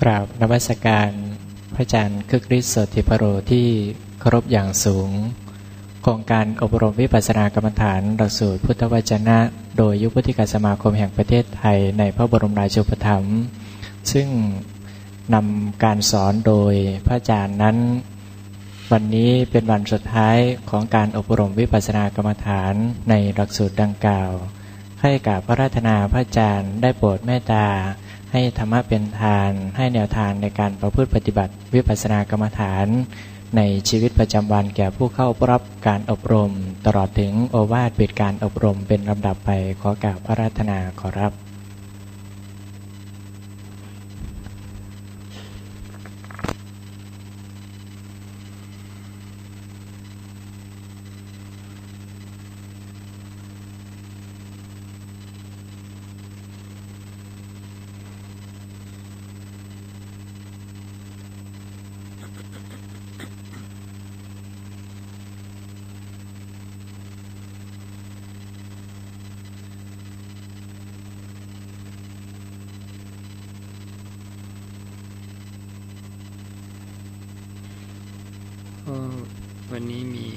กราบนวัสการพระอาจารย์คึกฤทธิ์สติพโรที่เคารพอย่างสูงโครงการอบรมวิปัสสนากรรมฐานหลักสูตรพุทธวจนะ โดยยุพุทธิกาสมาคมแห่งประเทศไทยในพระบรมราชูปถัมภ์ซึ่งนำการสอนโดยพระอาจารย์นั้น วันนี้เป็นวันสุดท้ายของการอบรมวิปัสสนากรรมฐานในหลักสูตรดังกล่าว ให้กับพระราธนาพระอาจารย์ได้โปรดเมตตา ให้ธรรมะเป็นทาน ให้แนวทางในการประพฤติปฏิบัติ วิปัสสนากรรมฐาน ในชีวิตประจำวันแก่ผู้เข้ารับการอบรม ตลอดถึงโอวาทปิดการอบรมเป็นลำดับไปขอกราบพระราธนาขอรับ วันนี้มี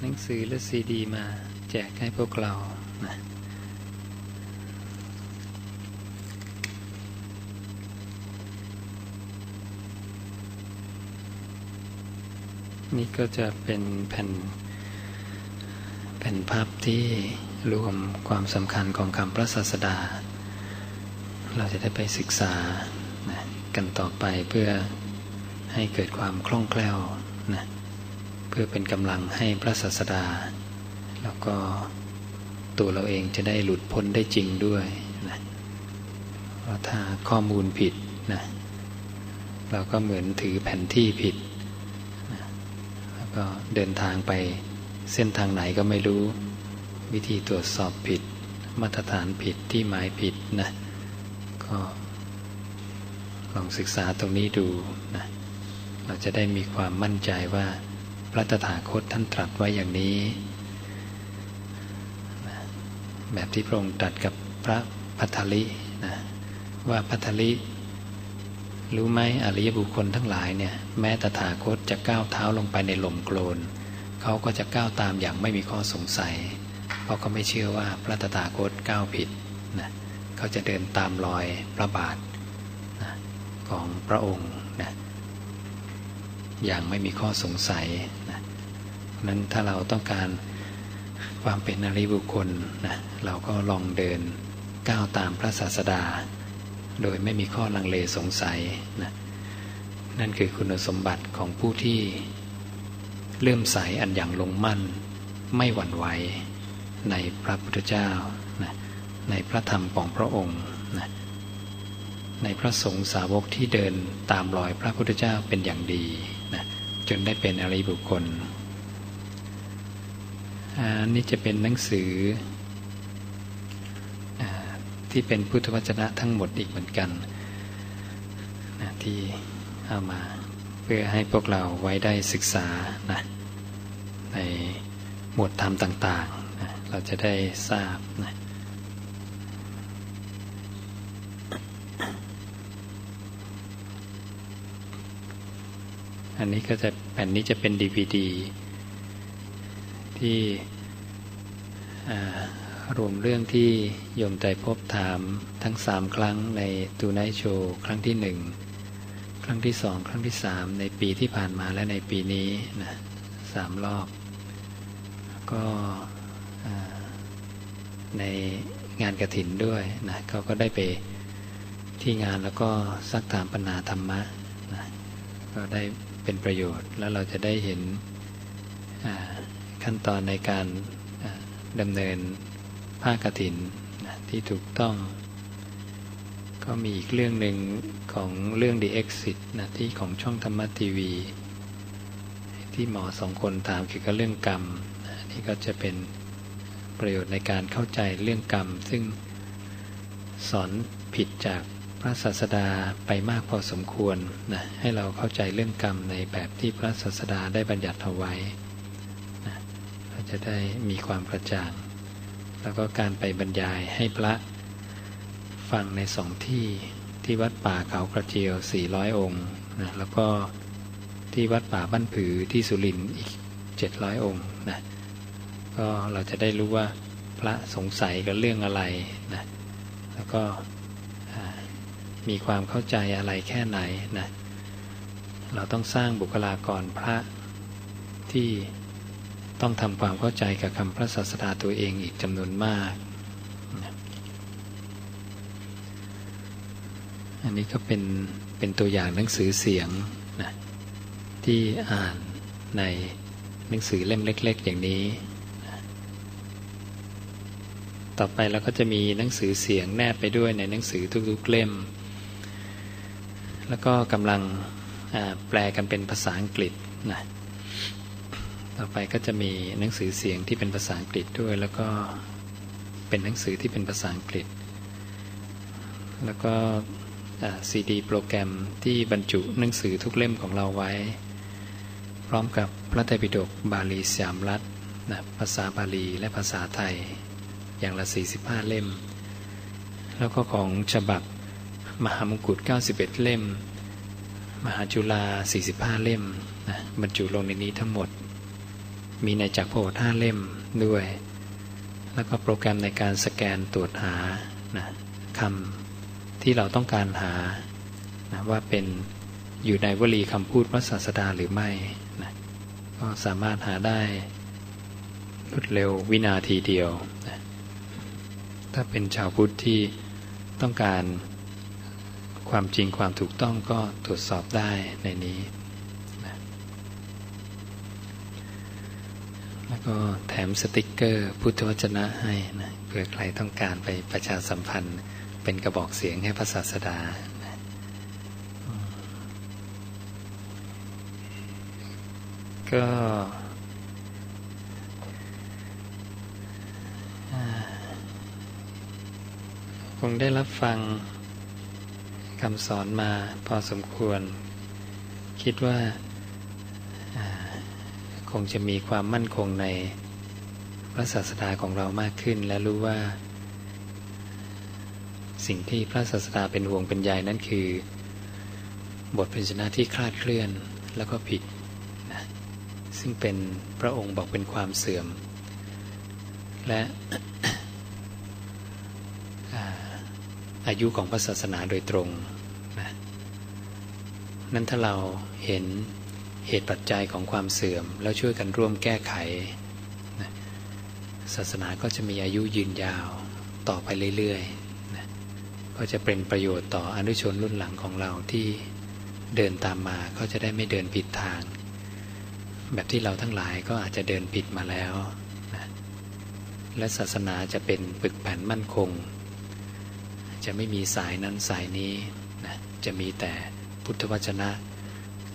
หนังสือและซีดีมาแจกให้พวกเรานะนี่ก็จะเป็นแผ่นแผ่นภาพที่รวมความสำคัญของคำพระศาสดา เราจะได้ไปศึกษานะกันต่อไปเพื่อ ให้เกิดความคล่องแคล่วนะเพื่อเป็นกำลังให้พระศาสดา แล้วก็ตัวเราเองจะได้หลุดพ้นได้จริงด้วยนะเพราะถ้าข้อมูลผิดนะเราก็เหมือนถือแผนที่ผิดนะแล้วก็เดินทางไปเส้นทางไหนก็ไม่รู้ วิธีตรวจสอบผิด มาตรฐานผิดที่หมายผิดนะก็ลองศึกษาตรงนี้ดูนะ เราจะได้มีความมั่นใจว่าพระตถาคตท่านตรัสไว้อย่างนี้ แบบที่พระองค์ตรัสกับพระพัทลินะว่าพัทลิ รู้ไหมอริยบุคคลทั้งหลายเนี่ยแม้ตถาคตจะก้าวเท้าลงไปในหล่มโกลนเขาก็จะก้าวตามอย่างไม่มีข้อสงสัย เพราะเขาไม่เชื่อว่าพระตถาคตก้าวผิดนะเขาจะเดินตามรอยพระบาทนะของพระองค์ อย่างไม่มีข้อสงสัยนะนั้นถ้าเราต้องการความเป็นอริบุคคลนะเราก็ลองเดินก้าวตามพระศาสดา โดยไม่มีข้อลังเลสงสัยนะนั่นคือคุณสมบัติของผู้ที่เลื่อมใสอันอย่างลงมั่น ไม่หวั่นไหวในพระพุทธเจ้านะในพระธรรมของพระองค์นะในพระสงฆ์สาวกที่เดินตามรอยพระพุทธเจ้าเป็นอย่างดี จนได้เป็นอริบุคคล อันนี้จะเป็นหนังสืออที่เป็นพุทธวจนะทั้งหมดอีกเหมือนกันนะที่เอามาเพื่อให้พวกเราไว้ได้ศึกษานะในหมวดธรรมต่างๆนะเราจะได้ทราบนะ อันนี้ก็จะแผ่นนี้จะเป็นดีวดีที่รวมเรื่องที่โยมใจพบถามทั้งสามครั้งในตูไนโชครั้งที่หนึ่งครั้งที่สองครั้งที่สามในปีที่ผ่านมาและในปีนี้นะสามรอบ ก็ในงานกระถินด้วยนะเขาก็ได้ไปที่งานแล้วก็ซักถามปัญหาธรรมะ ก็ได้เป็นประโยชน์ แล้วเราจะได้เห็นขั้นตอนในการดำเนินภาคกถินที่ถูกต้อง ก็มีอีกเรื่องหนึ่งของเรื่อง The Exit นะที่ของช่องธรรมะทีวี ที่หมอสองคนถามเกี่ยวกับเรื่องกรรมนี่ก็จะเป็นประโยชน์ในการเข้าใจเรื่องกรรม ซึ่งสอนผิดจาก พระศาสดาไปมากพอสมควรนะให้เราเข้าใจเรื่องกรรมในแบบที่พระศาสดาได้บัญญัติเอาไว้นะเราจะได้มีความกระจ่าง แล้วก็การไปบรรยายให้พระฟังในสองที่ที่วัดป่าเขากระเจียวสี่ร้อยองค์นะแล้วก็ที่วัดป่าบ้านผือที่สุรินทร์อีกเจ็ดร้อยองค์นะก็เราจะได้รู้ว่าพระสงสัยกับเรื่องอะไรนะแล้วก็ มีความเข้าใจอะไรแค่ไหนนะเราต้องสร้างบุคลากรพระที่ต้องทำความเข้าใจกับคำพระศาสดาตัวเองอีกจำนวนมากนะอันนี้ก็เป็นเป็นตัวอย่างหนังสือเสียงนะที่อ่านในหนังสือเล่มเล็ก ๆ อย่างนี้นะต่อไปเราก็จะมีหนังสือเสียงแนบไปด้วยในหนังสือทุกๆเล่ม แล้วก็กำลังแปลกันเป็นภาษาอังกฤษนะต่อไปก็จะมีหนังสือเสียงที่เป็นภาษาอังกฤษด้วย แล้วก็เป็นหนังสือที่เป็นภาษาอังกฤษ แล้วก็ซีดีโปรแกรมที่บรรจุหนังสือทุกเล่มของเราไว้ พร้อมกับพระไตรปิฎกบาลีสามรัฐนะภาษาบาลีและภาษาไทยอย่างละ 45 เล่ม แล้วก็ของฉบับ มหามงกุฎ91 เล่ม มหาจุฬา45 เล่มนะบรรจุลงในนี้ทั้งหมด มีในจักรพธห้าเล่มด้วย แล้วก็โปรแกรมในการสแกนตรวจหานะคำที่เราต้องการหานะว่าเป็นอยู่ในวลีคำพูดพระศาสดาหรือไม่นะก็สามารถหาได้รวดเร็ววินาทีเดียวนะถ้าเป็นชาวพุทธที่ต้องการ ความจริงความถูกต้องก็ตรวจสอบได้ในนี้แล้วก็แถมสติกเกอร์พุทธวจนะให้นะเผื่อใครต้องการไปประชาสัมพันธ์เป็นกระบอกเสียงให้พระศาสดานะก็คงได้รับฟัง คำสอนมาพอสมควร คิดว่าคงจะมีความมั่นคงในพระศาสดาของเรามากขึ้น และรู้ว่า สิ่งที่พระศาสดาเป็นห่วงเป็นใยนั้นคือ บทพิจารที่คลาดเคลื่อนแล้วก็ผิดนะซึ่งเป็นพระองค์บอกเป็นความเสื่อม และ อายุของพระศาสนาโดยตรงนะนั้นถ้าเราเห็นเหตุปัจจัยของความเสื่อม แล้วช่วยกันร่วมแก้ไขนะศาสนาก็จะมีอายุยืนยาวต่อไปเรื่อยๆนะก็จะเป็นประโยชน์ต่ออนุชนรุ่นหลังของเราที่เดินตามมาก็จะได้ไม่เดินผิดทาง แบบที่เราทั้งหลายก็อาจจะเดินผิดมาแล้วนะและศาสนาจะเป็นปึกแผ่นมั่นคง จะไม่มีสายนั้นสายนี้นะจะมีแต่พุทธวจนะ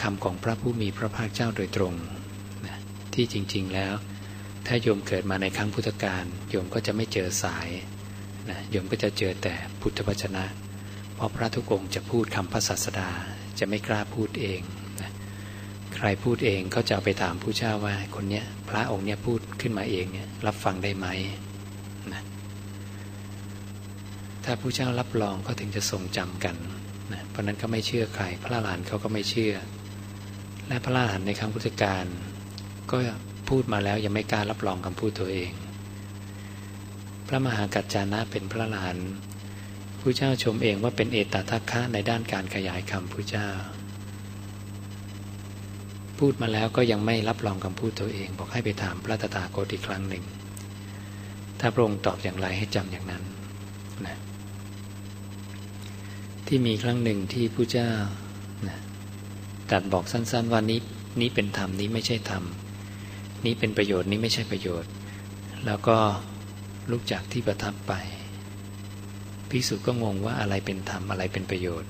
คำของพระผู้มีพระภาคเจ้าโดยตรงนะที่จริงๆแล้ว ถ้าโยมเกิดมาในครั้งพุทธกาลโยมก็จะไม่เจอสายนะโยมก็จะเจอแต่พุทธวจนะ เพราะพระทุกองค์จะพูดคำพระศาสดาจะไม่กล้าพูดเองนะใครพูดเองก็จะไปถามผู้เจ้าว่าคนเนี้ยพระองค์เนี้ยพูดขึ้นมาเองเนี่ยรับฟังได้ไหมนะ ถ้าผู้เจ้ารับรองก็ถึงจะทรงจำกันนะเพราะนั้นก็ไม่เชื่อใคร พระหลานเขาก็ไม่เชื่อ และพระรานในครั้งพุทธกาลก็พูดมาแล้วยังไม่กล้ารับรองคำพูดตัวเอง พระมหากัจจานะเป็นพระรานผู้เจ้าชมเองว่าเป็นเอตทัคคะในด้านการขยายคำผู้เจ้า พูดมาแล้วก็ยังไม่รับรองคำพูดตัวเอง บอกให้ไปถามพระตถาคตอีกครั้งหนึ่ง ถ้าพระองค์ตอบอย่างไรให้จำอย่างนั้นนะ ที่มีครั้งหนึ่งที่ผู้เจ้านะตัดบอกสั้น ๆ ว่านี้นี้เป็นธรรมนี้ไม่ใช่ธรรม นี้เป็นประโยชน์นี้ไม่ใช่ประโยชน์ แล้วก็ลุกจากที่ประทับไปพิสุก็งงว่าอะไรเป็นธรรมอะไรเป็นประโยชน์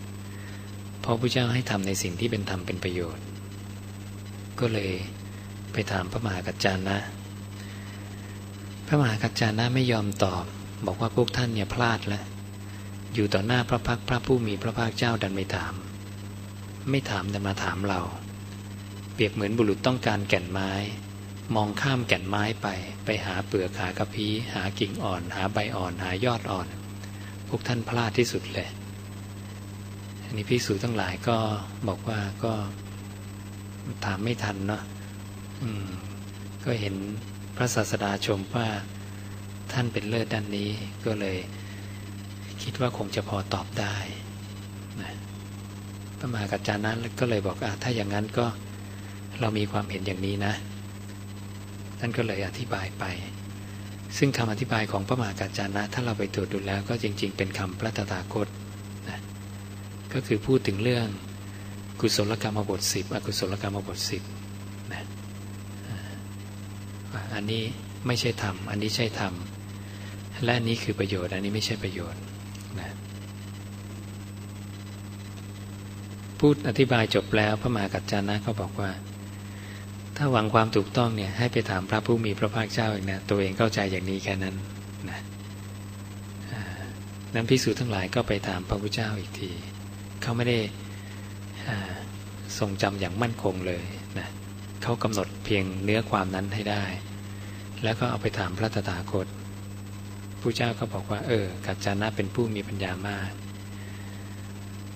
เพราะพระเจ้าให้ทำในสิ่งที่เป็นธรรมเป็นประโยชน์ ก็เลยไปถามพระมหากัจจานะ พระมหากัจจานะไม่ยอมตอบ บอกว่าพวกท่านเนี่ยพลาดแล้ว อยู่ต่อหน้าพระพักพระผู้มีพระภาคเจ้าดันไม่ถาม ไม่ถามแต่มาถามเรา เปรียบเหมือนบุรุษต้องการแก่นไม้ มองข้ามแก่นไม้ไป ไปหาเปลือกหากระพี้หากิ่งอ่อน หาใบอ่อนหายอดอ่อนพพวกท่านพลาดที่สุดเลย อันนี้พิสูจทั้งหลายก็บอกว่าก็ถามไม่ทันเนาะก็เห็นพระศาสดาชมว่าท่านเป็นเลิศด้านนี้ก็เลย คิดว่าคงจะพอตอบได้นะพระมหากัจจานั้นก็เลยบอกอถ้าอย่างนั้นก็เรามีความเห็นอย่างนี้นะท่านก็เลยอธิบายไป ซึ่งคำอธิบายของพระมหากัจจานะ ถ้าเราไปตรวจดูแล้วก็จริง ๆ เป็นคำพระตถาคตนะก็คือพูดถึงเรื่องกุศลกรรมบทสิบอกุศลกรรมบทสิบนะอันนี้ไม่ใช่ธรรม อันนี้ใช่ธรรม และอันนี้คือประโยชน์ อันนี้ไม่ใช่ประโยชน์ นะพูดอธิบายจบแล้วพระมหากัจจานะก็บอกว่า ถ้าหวังความถูกต้องเนี่ยให้ไปถามพระผู้มีพระภาคเจ้าเองนะตัวเองเข้าใจอย่างนี้แค่นั้นนะนั้นพิสูจน์ทั้งหลายก็ไปถามพระพุทธเจ้าอีกทีเขาไม่ได้ทรงจำอย่างมั่นคงเลยนะเขากำหนดเพียงเนื้อความนั้นให้ได้ แล้วก็เอาไปถามพระตถาคต ผู้เจ้าก็บอกว่า เออ กัจจานะเป็นผู้มีปัญญามาก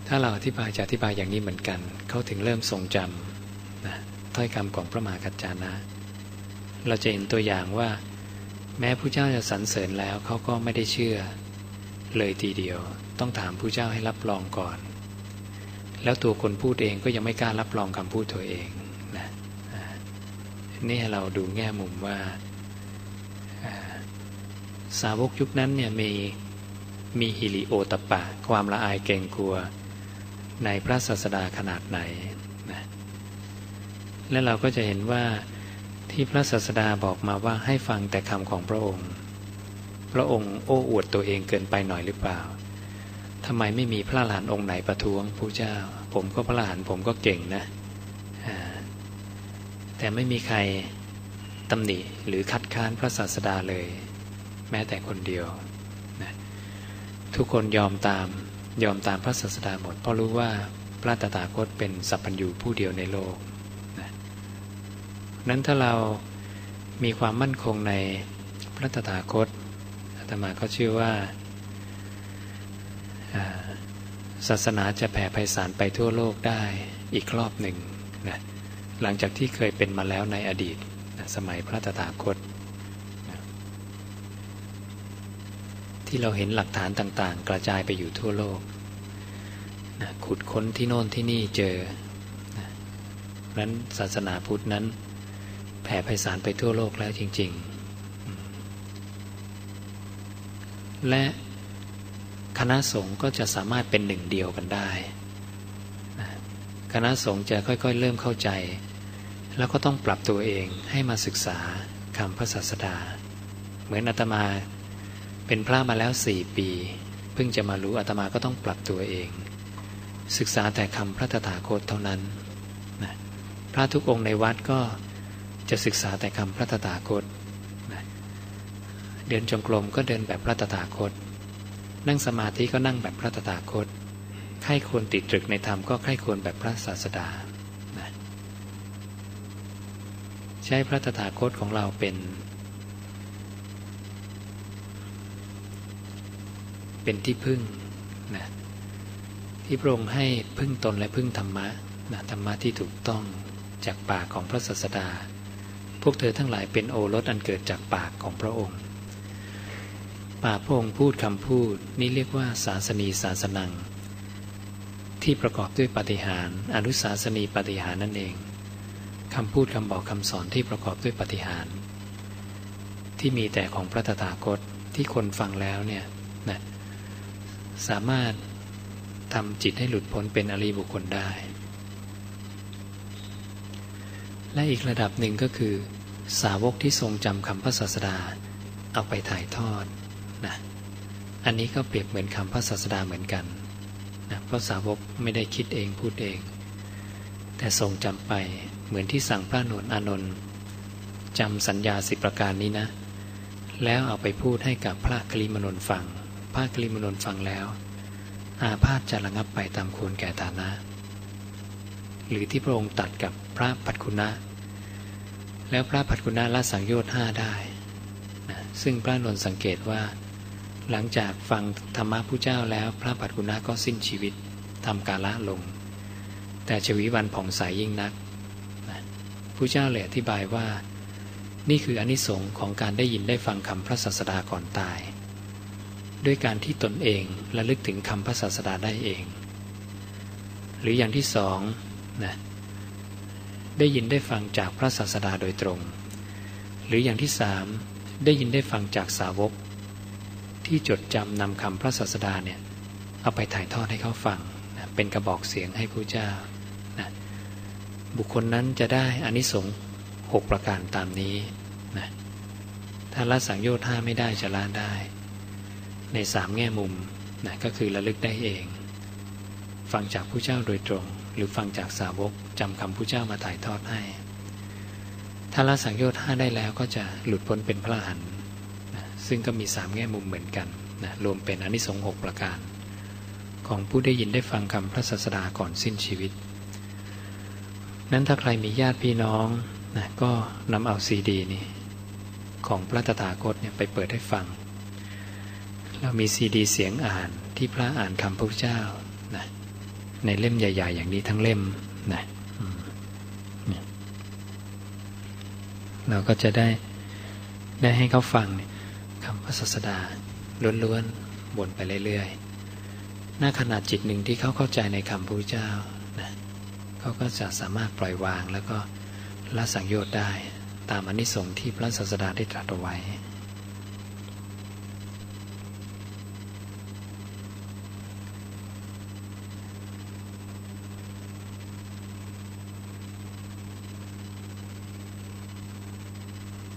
ถ้าเราอธิบายจะอธิบายอย่างนี้เหมือนกัน เขาถึงเริ่มทรงจำนะถ้อยคำของพระมหากัจจานะ เราจะเห็นตัวอย่างว่า แม้ผู้เจ้าจะสรรเสริญแล้วเขาก็ไม่ได้เชื่อ เลยทีเดียวต้องถามผู้เจ้าให้รับรองก่อน แล้วตัวคนพูดเองก็ยังไม่กล้ารับรองคำพูดตัวเองนะนี่เราดูแง่มุมว่า สาวกยุคนั้นเนี่ยมีมีฮิริโอตปะ ความละอายเกรงกลัวในพระศาสดาขนาดไหนนะและเราก็จะเห็นว่าที่พระศาสดาบอกมาว่าให้ฟังแต่คำของพระองค์ พระองค์โอ้อวดตัวเองเกินไปหน่อยหรือเปล่าทำไมไม่มีพระหลานองค์ไหนประท้วงผู้เจ้า ผมก็พระหลานผมก็เก่งนะ แต่ไม่มีใครตำหนิหรือคัดค้านพระศาสดาเลย แม้แต่คนเดียวนะทุกคนยอมตามยอมตามพระศาสดาหมด เพราะรู้ว่าพระตถาคตเป็นสัพพัญญูผู้เดียวในโลกนะนั้นถ้าเรามีความมั่นคงในพระตถาคตอาตมาก็เชื่อว่าศาสนาจะแผ่ไพศาลไปทั่วโลกได้อีกรอบหนึ่งนะหลังจากที่เคยเป็นมาแล้วในอดีตนะสมัยพระตถาคตนะ ที่เราเห็นหลักฐานต่างๆ กระจายไปอยู่ทั่วโลกนะขุดค้นที่โน่นที่นี่เจอนะนั้นศาสนาพุทธนั้น แผ่ไพศาลไปทั่วโลกแล้วจริง ๆ และคณะสงฆ์ก็จะสามารถเป็นหนึ่งเดียวกันได้ คณะสงฆ์จะค่อยๆ เริ่มเข้าใจ แล้วก็ต้องปรับตัวเองให้มาศึกษาคำพระศาสดา เหมือนอาตมา เป็นพระมาแล้วสี่ปี เพิ่งจะมารู้อาตมาก็ต้องปรับตัวเอง ศึกษาแต่คำพระตถาคตเท่านั้นนะพระทุกองค์ในวัดก็จะศึกษาแต่คำพระตถาคตนะเดินจงกรมก็เดินแบบพระตถาคต นั่งสมาธิก็นั่งแบบพระตถาคตใครควรติดตรึกในธรรมก็ใครควรแบบพระศาสดานะใช้พระตถาคตของเราเป็น เป็นที่พึ่งนะที่พระองค์ให้พึ่งตนและพึ่งธรรมะนะธรรมะที่ถูกต้องจากปากของพระศาสดา พวกเธอทั้งหลายเป็นโอรสอันเกิดจากปากของพระองค์ปากพระองค์พูดคำพูดนี้เรียกว่าศาสนีศาสนัง ที่ประกอบด้วยปฏิหารอนุศาสนีปฏิหารนั่นเองคำพูดคำบอกคำสอนที่ประกอบด้วยปฏิหาร ที่มีแต่ของพระตถาคตที่คนฟังแล้วเนี่ย สามารถทำจิตให้หลุดพ้นเป็นอริบุคคลได้ และอีกระดับหนึ่งก็คือ สาวกที่ทรงจำคำพระศาสดาเอาไปถ่ายทอดนะอันนี้ก็เปรียบเหมือนคำพระศาสดาเหมือนกันนะเพราะสาวกไม่ได้คิดเองพูดเอง แต่ทรงจำไปเหมือนที่สั่งพระนวลอานนท์จำสัญญาสิประการนี้นะ แล้วเอาไปพูดให้กับพระกลิมนนฟัง พระกลิมนนฟังแล้ว อาพาธจะระงับไปตามควรแก่ฐานะ หรือที่พระองค์ตัดกับพระปัจคุณะ แล้วพระปัจคุณะละสังโยชน์ห้าได้นะซึ่งพระนนสังเกตว่า หลังจากฟังธรรมะผู้เจ้าแล้วพระปัจกุณะก็สิ้นชีวิตทำกาละลง แต่ชวีวันผ่องใสยยิ่งนักผู้เจ้าเลยอธิบายว่า นี่คืออนิสงค์ของการได้ยินได้ฟังคำพระศาสดาก่อนตาย ด้วยการที่ตนเองระลึกถึงคำพระศาสดาได้เอง หรืออย่างที่สองนะได้ยินได้ฟังจากพระศาสดาโดยตรง หรืออย่างที่สามได้ยินได้ฟังจากสาวก ที่จดจำนำคำพระศาสดาเนี่ยเอาไปถ่ายทอดให้เขาฟังนะเป็นกระบอกเสียงให้ผู้เจ้านะบุคคลนั้นจะได้อานิสงส์หกประการตามนี้นะถ้าละสังโยชน์ห้าไม่ได้จะละได้ ในสามแง่มุมนะก็คือระลึกได้เอง ฟังจากผู้เจ้าโดยตรง หรือฟังจากสาวกจำคำผู้เจ้ามาถ่ายทอดให้ ถ้าละสังโยชน์ห้าได้แล้วก็จะหลุดพ้นเป็นพระอรหันต์นะซึ่งก็มีสามแง่มุมเหมือนกันนะรวมเป็นอนิสงส์หกประการ ของผู้ได้ยินได้ฟังคำพระศาสดาก่อนสิ้นชีวิต นั้นถ้าใครมีญาติพี่น้องนะก็นำเอาซีดีนี่ของพระตถาคตเนี่ยไปเปิดให้ฟัง เรามีซีดีเสียงอ่านที่พระอ่านคำพระพุทธเจ้านะในเล่มใหญ่ ๆ อย่างนี้ทั้งเล่มนะเราก็จะได้ได้ให้เขาฟังคำพระศาสดาล้วนๆบ่นไปเรื่อยๆหน้าขนาดจิตหนึ่งที่เขาเข้าใจในคำพระพุทธเจ้านะเขาก็จะสามารถปล่อยวางแล้วก็ละสังโยชน์ได้ตามอนิสงส์ที่พระศาสดาได้ตรัสเอาไว้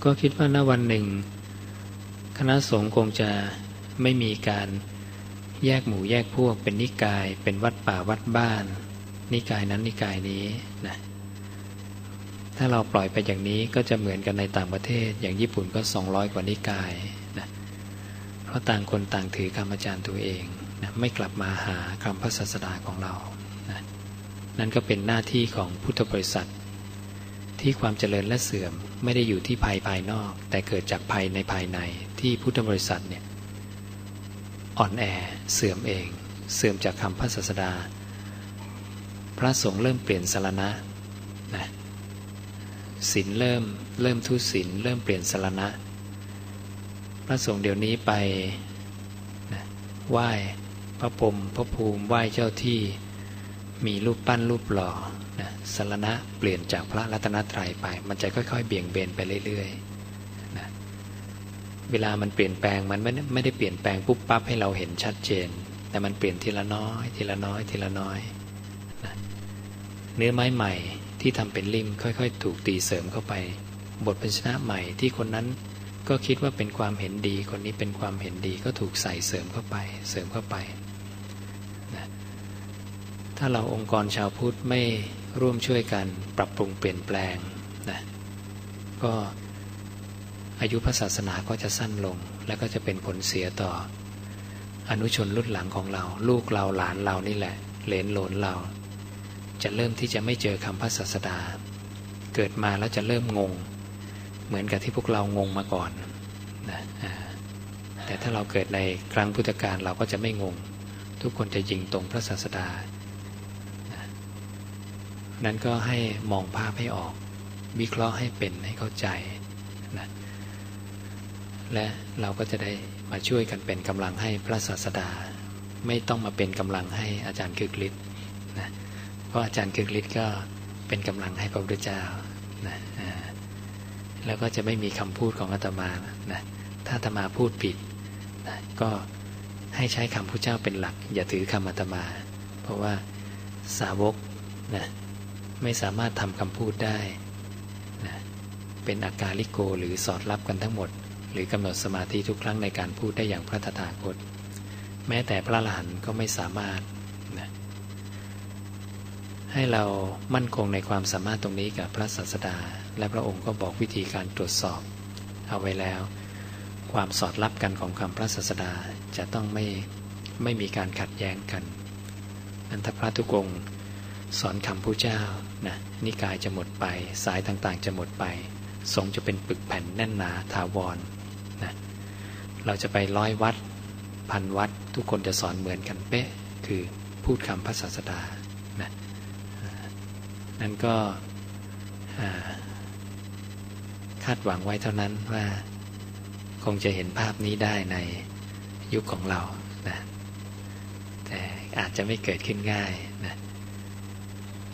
ก็คิดว่าณวันหนึ่ง คณะสงฆ์คงจะไม่มีการแยกหมู่แยกพวกเป็นนิกาย เป็นวัดป่าวัดบ้าน นิกายนั้นนิกายนี้นะถ้าเราปล่อยไปอย่างนี้ก็จะเหมือนกันในต่างประเทศ อย่างญี่ปุ่นก็ 200 กว่านิกายนะเพราะต่างคนต่างถือคำอาจารย์ตัวเองนะไม่กลับมาหาคำพระศาสดาของเรานะนั่นก็เป็นหน้าที่ของพุทธบริษัท ที่ความเจริญและเสื่อมไม่ได้อยู่ที่ภายภายนอก แต่เกิดจากภายในภายในที่พุทธบริษัทเนี่ยอ่อนแอเสื่อมเอง เสื่อมจากคำพระศาสดา พระสงฆ์เริ่มเปลี่ยนสารณะนะศีลเริ่มเริ่มทุศีลเริ่มเปลี่ยนสารณะ พระสงฆ์เดี๋ยวนี้ไปนะไหว้พระพรมพระภูมิไหว้เจ้าที่ มีรูปปั้นรูปหล่อนะสารณะเปลี่ยนจากพระรัตนตรัยไป มันจะค่อยๆ เบี่ยงเบนไปเรื่อยๆนะเวลามันเปลี่ยนแปลงมันไม่ไม่ได้เปลี่ยนแปลงปุ๊บปั๊บให้เราเห็นชัดเจน แต่มันเปลี่ยนทีละน้อย ทีละน้อย ทีละน้อยนะเนื้อไม้ใหม่ที่ทำเป็นริมค่อยๆ ถูกตีเสริมเข้าไป บทพันชนะใหม่ที่คนนั้นก็คิดว่าเป็นความเห็นดี คนนี้เป็นความเห็นดีก็ถูกใส่เสริมเข้าไป เสริมเข้าไป ถ้าเราองค์กรชาวพุทธไม่ร่วมช่วยกันปรับปรุงเปลี่ยนแปลงนะก็อายุพระศาสนาก็จะสั้นลง และก็จะเป็นผลเสียต่อ อนุชนรุ่นหลังของเรา ลูกเราหลานเรานี่แหละ เหลนหลนเรา จะเริ่มที่จะไม่เจอคำพระศาสดา เกิดมาแล้วจะเริ่มงง เหมือนกับที่พวกเรางงมาก่อนนะแต่ถ้าเราเกิดในครั้งพุทธกาลเราก็จะไม่งง ทุกคนจะยิงตรงพระศาสดา นั้นก็ให้มองภาพให้ออก วิเคราะห์ให้เป็นให้เข้าใจนะและเราก็จะได้มาช่วยกันเป็นกำลังให้พระศาสดา ไม่ต้องมาเป็นกำลังให้อาจารย์คึกฤทธิ์นะเพราะอาจารย์คึกฤทธิ์ก็เป็นกำลังให้พระพุทธเจ้านะแล้วก็จะไม่มีคำพูดของอาตมานะถ้าอาตมาพูดผิดนะก็ให้ใช้คำพระเจ้าเป็นหลัก อย่าถือคำอาตมา เพราะว่าสาวกนะ ไม่สามารถทำคำพูดได้นะเป็นอาการลิโกหรือสอดรับกันทั้งหมด หรือกำหนดสมาธิทุกครั้งในการพูดได้อย่างพระตถาคต แม้แต่พระอรหันต์ก็ไม่สามารถให้เรามั่นคงในความสามารถตรงนี้กับพระศาสดา และพระองค์ก็บอกวิธีการตรวจสอบ เอาไว้แล้ว ความสอดรับกันของคำพระศาสดาจะต้องไม่ไม่มีการขัดแย้งกันอันถ้าพระทุกองค์ สอนคำผู้เจ้านะนิกายจะหมดไป สายต่างๆ จะหมดไป สงจะเป็นปึกแผ่นแน่นหนาถาวรนะเราจะไปร้อยวัดพันวัดทุกคนจะสอนเหมือนกันเป๊ะ คือพูดคำพระศาสดานะนั่นก็คาดหวังไว้เท่านั้นว่าคงจะเห็นภาพนี้ได้ในยุคของเรานะแต่อาจจะไม่เกิดขึ้นง่ายนะ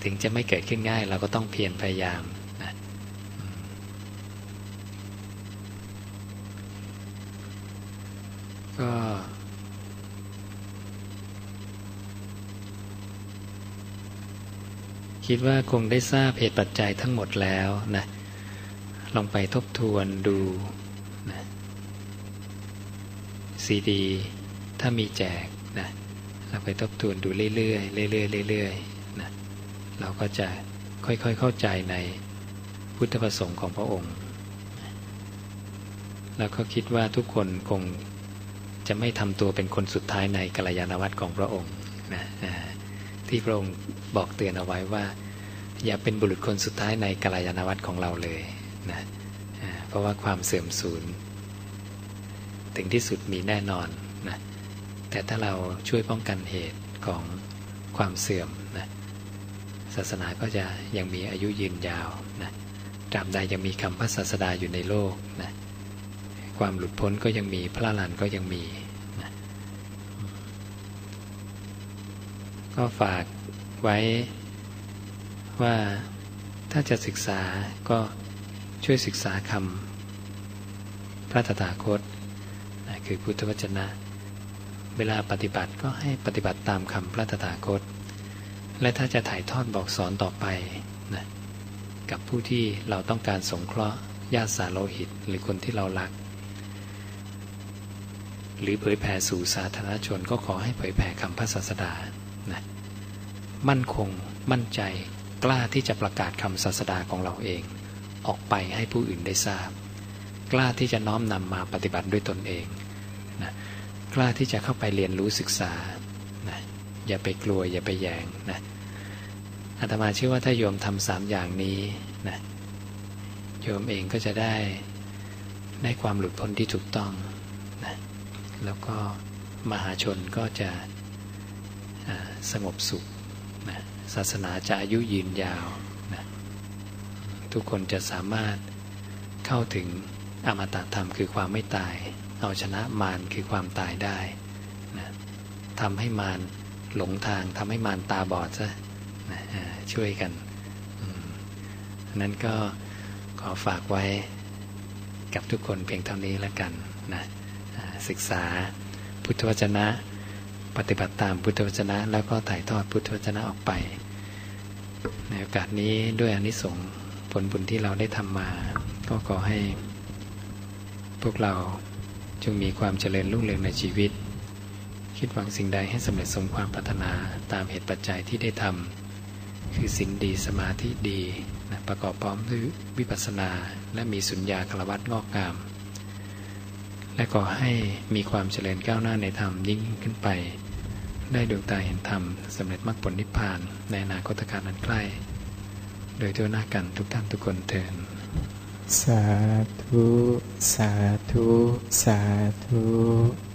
ถึงจะไม่เกิดขึ้นง่าย เราก็ต้องเพียรพยายามนะก็คิดว่าคงได้ทราบเหตุปัจจัยทั้งหมดแล้วนะลองไปทบทวนดูนะซีดี ถ้ามีแจกนะเราไปทบทวนดูเรื่อยๆเรื่อยๆเรื่อยๆนะ เราก็จะค่อยๆเข้าใจในพุทธประสงค์ของพระองค์ แล้วก็คิดว่าทุกคนคงจะไม่ทำตัวเป็นคนสุดท้ายในกัลยาณวัตรของพระองค์นะที่พระองค์บอกเตือนเอาไว้ว่า อย่าเป็นบุรุษคนสุดท้ายในกัลยาณวัตรของเราเลยนะเพราะว่าความเสื่อมสูญถึงที่สุดมีแน่นอนนะแต่ถ้าเราช่วยป้องกันเหตุของความเสื่อม ศาสนาก็จะยังมีอายุยืนยาวนะตราบใดยังมีคำพระศาสดาอยู่ในโลกนะความหลุดพ้นก็ยังมีพระลานก็ยังมีนะก็ฝากไว้ว่าถ้าจะศึกษาก็ช่วยศึกษาคำพระตถาคตนะคือพุทธวจนะ เวลาปฏิบัติก็ให้ปฏิบัติตามคำพระตถาคต และถ้าจะถ่ายทอดบอกสอนต่อไปนะกับผู้ที่เราต้องการสงเคราะห์ญาติสาโลหิต หรือคนที่เรารัก หรือเผยแผ่สู่สาธารณชนก็ขอให้เผยแผ่คำพระศาสดานะมั่นคงมั่นใจกล้าที่จะประกาศคำศาสดาของเราเอง ออกไปให้ผู้อื่นได้ทราบ กล้าที่จะน้อมนำมาปฏิบัติด้วยตนเองนะกล้าที่จะเข้าไปเรียนรู้ศึกษา อย่าไปกลัวอย่าไปแยงนะอาตมาเชื่อว่าถ้าโยมทำสามอย่างนี้นะโยมเองก็จะได้ได้ความหลุดพ้นที่ถูกต้องนะแล้วก็มหาชนก็จะสงบสุขนะศาสนาจะอายุยืนยาวนะทุกคนจะสามารถเข้าถึงอมตะธรรมคือความไม่ตาย เอาชนะมารคือความตายได้นะทำให้มาร หลงทางทำให้มารตาบอดซะนะช่วยกันนั้นก็ขอฝากไว้กับทุกคนเพียงเท่านี้แล้วกันนะศึกษาพุทธวจนะ ปฏิบัติตามพุทธวจนะ แล้วก็ถ่ายทอดพุทธวจนะออกไป ในโอกาสนี้ด้วยอนิสงส์ผลบุญที่เราได้ทำมา ก็ขอให้พวกเราจงมีความเจริญรุ่งเรืองในชีวิต คิดหวังสิ่งใดให้สำเร็จสมความปรารถนาตามเหตุปัจจัยที่ได้ทำคือสิ่งดีสมาธิดีนะประกอบพร้อมด้วยวิปัสสนา และมีสุญญาคลวัตงอกงาม และขอให้มีความเจริญก้าวหน้าในธรรมยิ่งขึ้นไป ได้ดวงตาเห็นธรรมสำเร็จมรรคผลนิพพาน ในอนาคตการนั้นใกล้ โดยทั่วหน้ากันทุกท่านทุกคนเถิดสาธุ สาธุ สาธุ